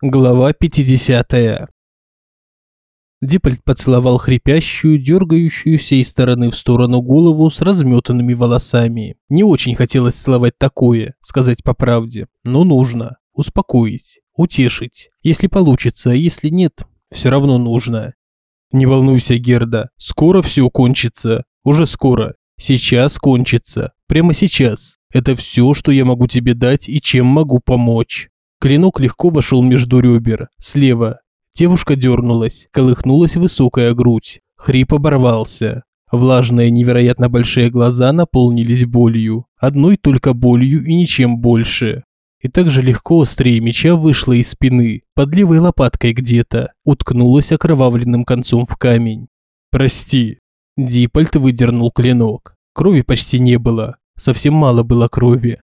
Глава 50. Диппольт поцеловал хрипящую, дергающуюся из стороны в сторону голову с разметанными волосами. Не очень хотелось целовать такое, сказать по правде, но нужно. Успокоить, утешить. Если получится, если нет, все равно нужно. Не волнуйся, Герда, скоро все кончится. Уже скоро. Сейчас кончится. Прямо сейчас. Это все, что я могу тебе дать и чем могу помочь. Клинок легко вошел между ребер, слева. Девушка дернулась, колыхнулась высокая грудь. Хрип оборвался. Влажные, невероятно большие глаза наполнились болью. Одной только болью и ничем больше. И так же легко острее меча вышла из спины, под левой лопаткой где-то, уткнулась окровавленным концом в камень. «Прости». Дипольт выдернул клинок. Крови почти не было. Совсем мало было крови.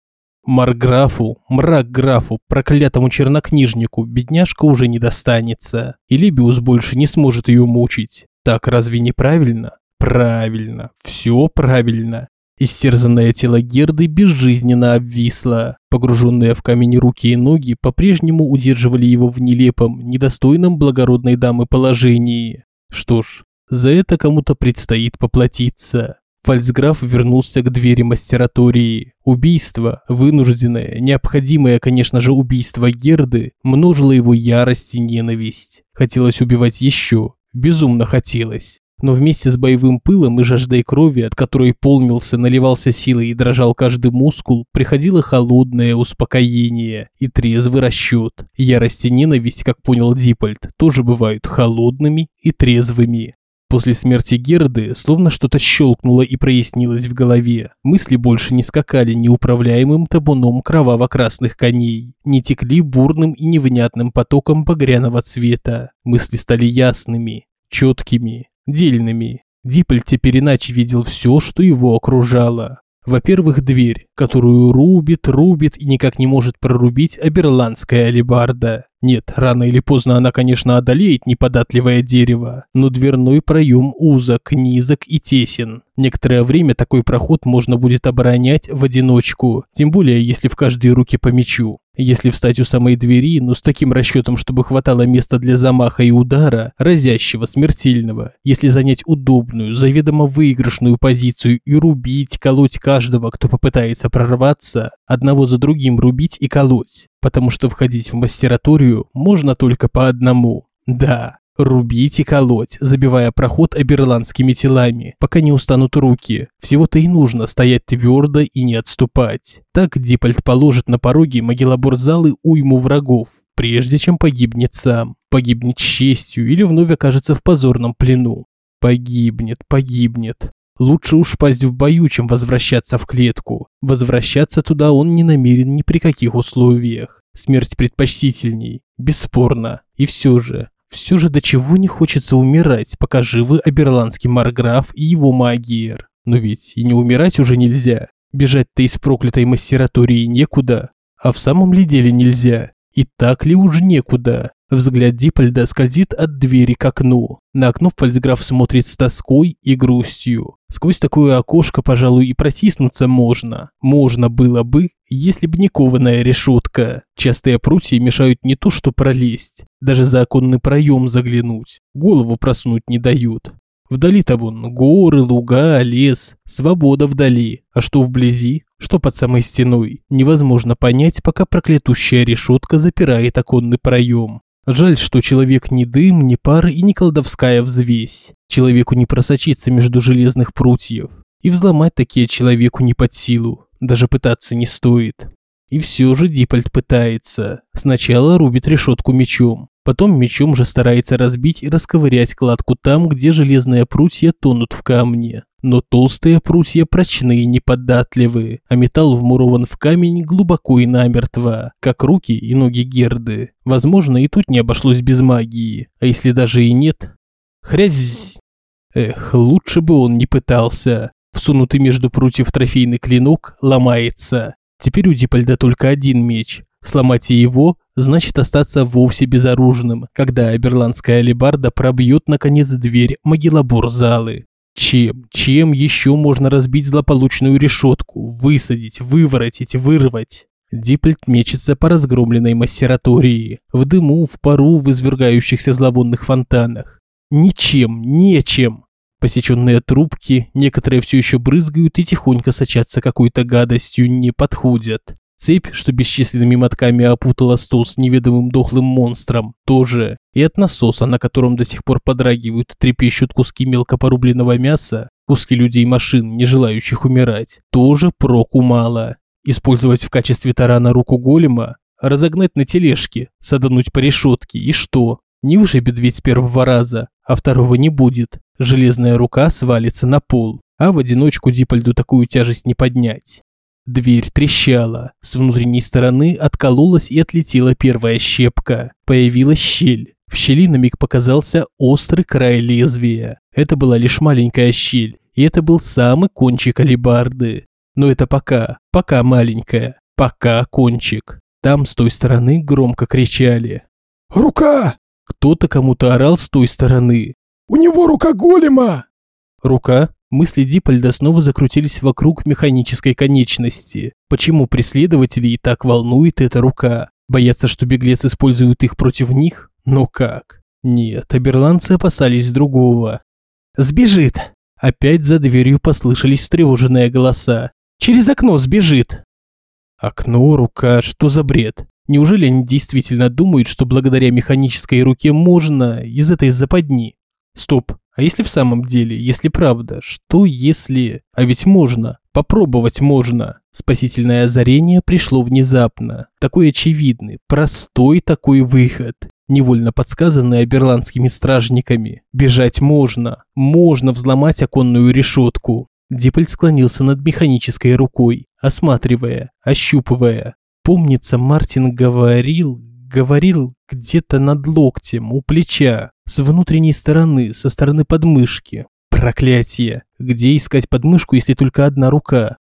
Марграфу, мрак-графу, проклятому чернокнижнику бедняжка уже не достанется, и Либиус больше не сможет ее мучить. Так разве не правильно? Правильно, все правильно. Истерзанное тело Герды безжизненно обвисло. Погруженные в камень руки и ноги по-прежнему удерживали его в нелепом, недостойном благородной дамы положении. Что ж, за это кому-то предстоит поплатиться. Фальцграф вернулся к двери мастератории. Убийство, вынужденное, необходимое, конечно же, убийство Герды, множило его ярость и ненависть. Хотелось убивать еще, безумно хотелось. Но вместе с боевым пылом и жаждой крови, от которой полнился, наливался силой и дрожал каждый мускул, приходило холодное успокоение и трезвый расчет. Ярость и ненависть, как понял Дипольд, тоже бывают холодными и трезвыми. После смерти Герды словно что-то щелкнуло и прояснилось в голове. Мысли больше не скакали неуправляемым табуном кроваво-красных коней, не текли бурным и невнятным потоком багряного цвета. Мысли стали ясными, четкими, дельными. Дипль теперь иначе видел все, что его окружало. Во-первых, дверь, которую рубит, рубит и никак не может прорубить аберландская алебарда. Нет, рано или поздно она, конечно, одолеет неподатливое дерево, но дверной проем узок, низок и тесен. Некоторое время такой проход можно будет оборонять в одиночку, тем более если в каждой руке по мечу. Если встать у самой двери, но с таким расчетом, чтобы хватало места для замаха и удара, разящего, смертельного, если занять удобную, заведомо выигрышную позицию и рубить, колоть каждого, кто попытается прорваться, одного за другим рубить и колоть, потому что входить в мастераторию можно только по одному. Да, Рубить и колоть, забивая проход аберландскими телами, пока не устанут руки. Всего-то и нужно стоять твердо и не отступать. Так Дипольд положит на пороге могилобор залы уйму врагов, прежде чем погибнет сам. Погибнет с честью или вновь окажется в позорном плену. Погибнет, погибнет. Лучше уж пасть в бою, чем возвращаться в клетку. Возвращаться туда он не намерен ни при каких условиях. Смерть предпочтительней, бесспорно. И все же, все же до чего не хочется умирать, пока живы Аберландский Марграф и его магиер. Но ведь и не умирать уже нельзя. Бежать-то из проклятой мастератории некуда. А в самом ли деле нельзя? И так ли уже некуда? Взгляд Дипольда скользит от двери к окну. На окно фальцграф смотрит с тоской и грустью. Сквозь такое окошко, пожалуй, и протиснуться можно. Можно было бы, если бы не кованая решетка. Частые прутья мешают не то что пролезть, даже за оконный проем заглянуть. Голову проснуть не дают. Вдали-то вон горы, луга, лес, свобода вдали. А что вблизи, что под самой стеной, невозможно понять, пока проклятущая решетка запирает оконный проем. Жаль, что человек не дым, не пар и не колдовская взвесь. Человеку не просочиться между железных прутьев. И взломать такие человеку не под силу. Даже пытаться не стоит. И все же Дипольд пытается. Сначала рубит решетку мечом. Потом мечом же старается разбить и расковырять кладку там, где железные прутья тонут в камне. Но толстые прутья прочные и неподатливые, а металл вмурован в камень глубоко и намертво, как руки и ноги Герды. Возможно, и тут не обошлось без магии. А если даже и нет? Хрязь! Эх, лучше бы он не пытался. Всунутый между прутьев трофейный клинок ломается. Теперь у Дипольда только один меч. Сломать его значит остаться вовсе безоружным, когда аберландская алебарда пробьет наконец дверь могилобор залы. Чем, чем еще можно разбить злополучную решетку, высадить, выворотить, вырвать? Диппельт мечется по разгромленной массератории, в дыму, в пару, в извергающихся зловонных фонтанах. Ничем, нечем. Посеченные трубки, некоторые все еще брызгают и тихонько сочатся какой-то гадостью, не подходят. Цепь, что бесчисленными мотками опутала стол с неведомым дохлым монстром, тоже. И от насоса, на котором до сих пор подрагивают и трепещут куски мелко порубленного мяса, куски людей машин, не желающих умирать, тоже проку мало. Использовать в качестве тарана руку голема, разогнать на тележке, садануть по решетке, и что? Не вышибет ведь первого раза, а второго не будет. Железная рука свалится на пол, а в одиночку Дипольду такую тяжесть не поднять. Дверь трещала. С внутренней стороны откололась и отлетела первая щепка. Появилась щель. В щели на миг показался острый край лезвия. Это была лишь маленькая щель, и это был самый кончик алебарды. Но это пока, пока маленькая, пока кончик. Там с той стороны громко кричали. «Рука!» Кто-то кому-то орал с той стороны. «У него рука голема!» Рука Мысли Дипольда снова закрутились вокруг механической конечности. Почему преследователей так волнует эта рука? Боятся, что беглец использует их против них? Но как? Нет, аберландцы опасались другого. «Сбежит!» Опять за дверью послышались встревоженные голоса. «Через окно сбежит!» Окно, рука, что за бред? Неужели они действительно думают, что благодаря механической руке можно из этой западни? Стоп, а если в самом деле, если правда, что если... А ведь можно, попробовать можно. Спасительное озарение пришло внезапно. Такой очевидный, простой такой выход. Невольно подсказанный аберландскими стражниками. Бежать можно, можно взломать оконную решетку. Диппель склонился над механической рукой, осматривая, ощупывая. Помнится, Мартин говорил, говорил где-то над локтем, у плеча, с внутренней стороны, со стороны подмышки. Проклятие! Где искать подмышку, если только одна рука?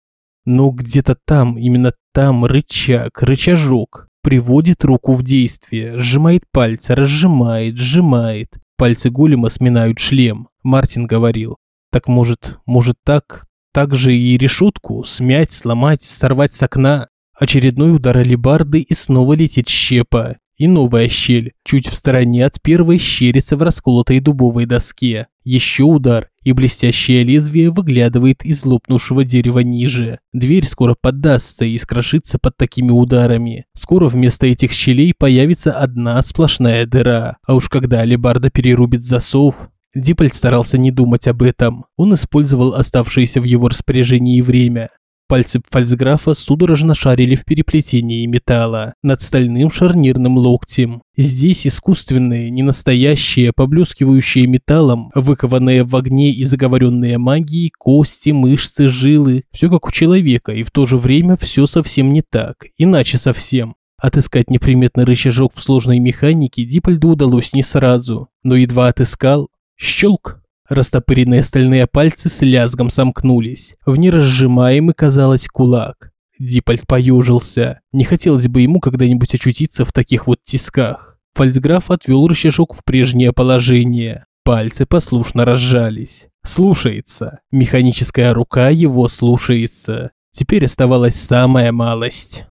Но где-то там, именно там рычаг, рычажок. Приводит руку в действие, сжимает пальцы, разжимает, сжимает. Пальцы голема сминают шлем. Мартин говорил. Так может, может так, так же и решетку смять, сломать, сорвать с окна? Очередной удар алебарды и снова летит щепа. И новая щель, чуть в стороне от первой щерится в расколотой дубовой доске. Еще удар, и блестящее лезвие выглядывает из лопнувшего дерева ниже. Дверь скоро поддастся и скрошится под такими ударами. Скоро вместо этих щелей появится одна сплошная дыра. А уж когда алебарда перерубит засов... Диппель старался не думать об этом. Он использовал оставшееся в его распоряжении время. Пальцы фальцграфа судорожно шарили в переплетении металла над стальным шарнирным локтем. Здесь искусственные, ненастоящие, поблескивающие металлом, выкованные в огне и заговоренные магией, кости, мышцы, жилы. Все как у человека, и в то же время все совсем не так, иначе совсем. Отыскать неприметный рычажок в сложной механике Дипольду удалось не сразу, но едва отыскал, щелк, Растопыренные стальные пальцы с лязгом сомкнулись. В неразжимаемый, казалось, кулак. Дипольд поюжился. Не хотелось бы ему когда-нибудь очутиться в таких вот тисках. Фальцграф отвел рычажок в прежнее положение. Пальцы послушно разжались. Слушается. Механическая рука его слушается. Теперь оставалась самая малость.